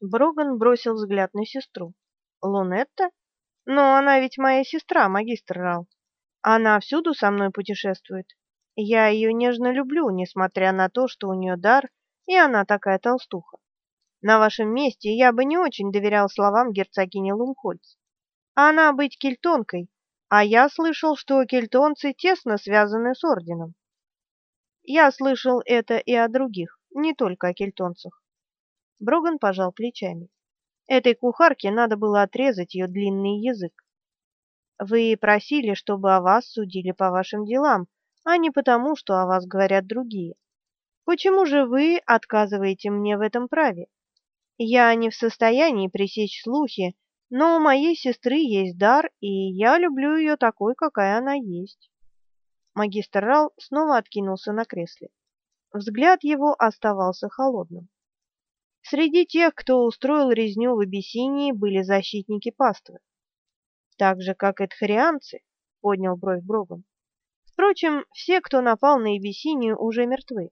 Броган бросил взгляд на сестру. Лунетта? Но она ведь моя сестра, магистр Рал. Она всюду со мной путешествует. Я ее нежно люблю, несмотря на то, что у нее дар, и она такая толстуха. На вашем месте я бы не очень доверял словам герцогини Лумхольц. Она быть кельтонкой, а я слышал, что кельтонцы тесно связаны с орденом. Я слышал это и о других, не только о кельтонцах. Броган пожал плечами. Этой кухарке надо было отрезать ее длинный язык. Вы просили, чтобы о вас судили по вашим делам, а не потому, что о вас говорят другие. Почему же вы отказываете мне в этом праве? Я не в состоянии пресечь слухи, но у моей сестры есть дар, и я люблю ее такой, какая она есть. Магистр Рал снова откинулся на кресле. Взгляд его оставался холодным. Среди тех, кто устроил резню в Абиссинии, были защитники паствы. Так же, как и тхарианцы, поднял бровь Броган. Впрочем, все, кто напал на Абиссинию, уже мертвы.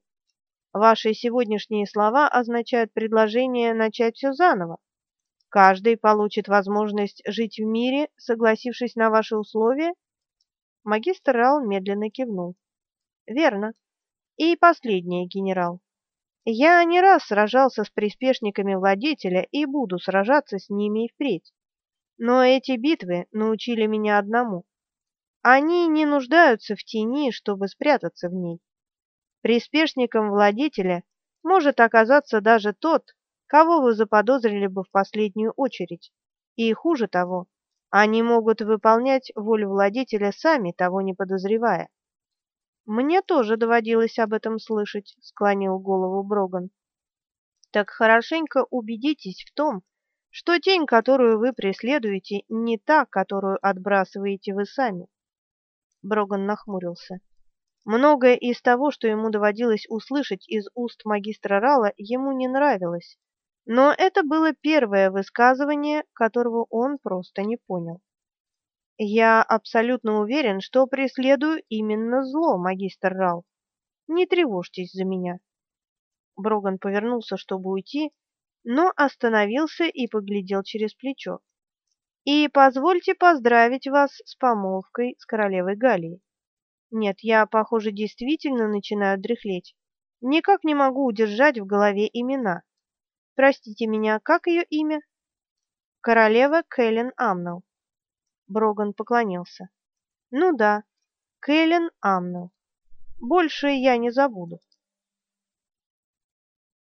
Ваши сегодняшние слова означают предложение начать все заново. Каждый получит возможность жить в мире, согласившись на ваши условия? Магистр Рал медленно кивнул. Верно. И последнее, генерал. Я не раз сражался с приспешниками владетеля и буду сражаться с ними и впредь. Но эти битвы научили меня одному. Они не нуждаются в тени, чтобы спрятаться в ней. Приспешником владетеля может оказаться даже тот, кого вы заподозрили бы в последнюю очередь. И хуже того, они могут выполнять волю владетеля сами, того не подозревая. Мне тоже доводилось об этом слышать, склонил голову Броган. Так хорошенько убедитесь в том, что тень, которую вы преследуете, не та, которую отбрасываете вы сами. Броган нахмурился. Многое из того, что ему доводилось услышать из уст магистра Рала, ему не нравилось, но это было первое высказывание, которого он просто не понял. Я абсолютно уверен, что преследую именно зло, магистр Рал. Не тревожьтесь за меня. Броган повернулся, чтобы уйти, но остановился и поглядел через плечо. И позвольте поздравить вас с помолвкой с королевой Галии. Нет, я, похоже, действительно начинаю дряхлеть. Никак не могу удержать в голове имена. Простите меня, как ее имя? Королева Кэлен Амнел. Броган поклонился. Ну да, Кэлен Амнел. Больше я не забуду.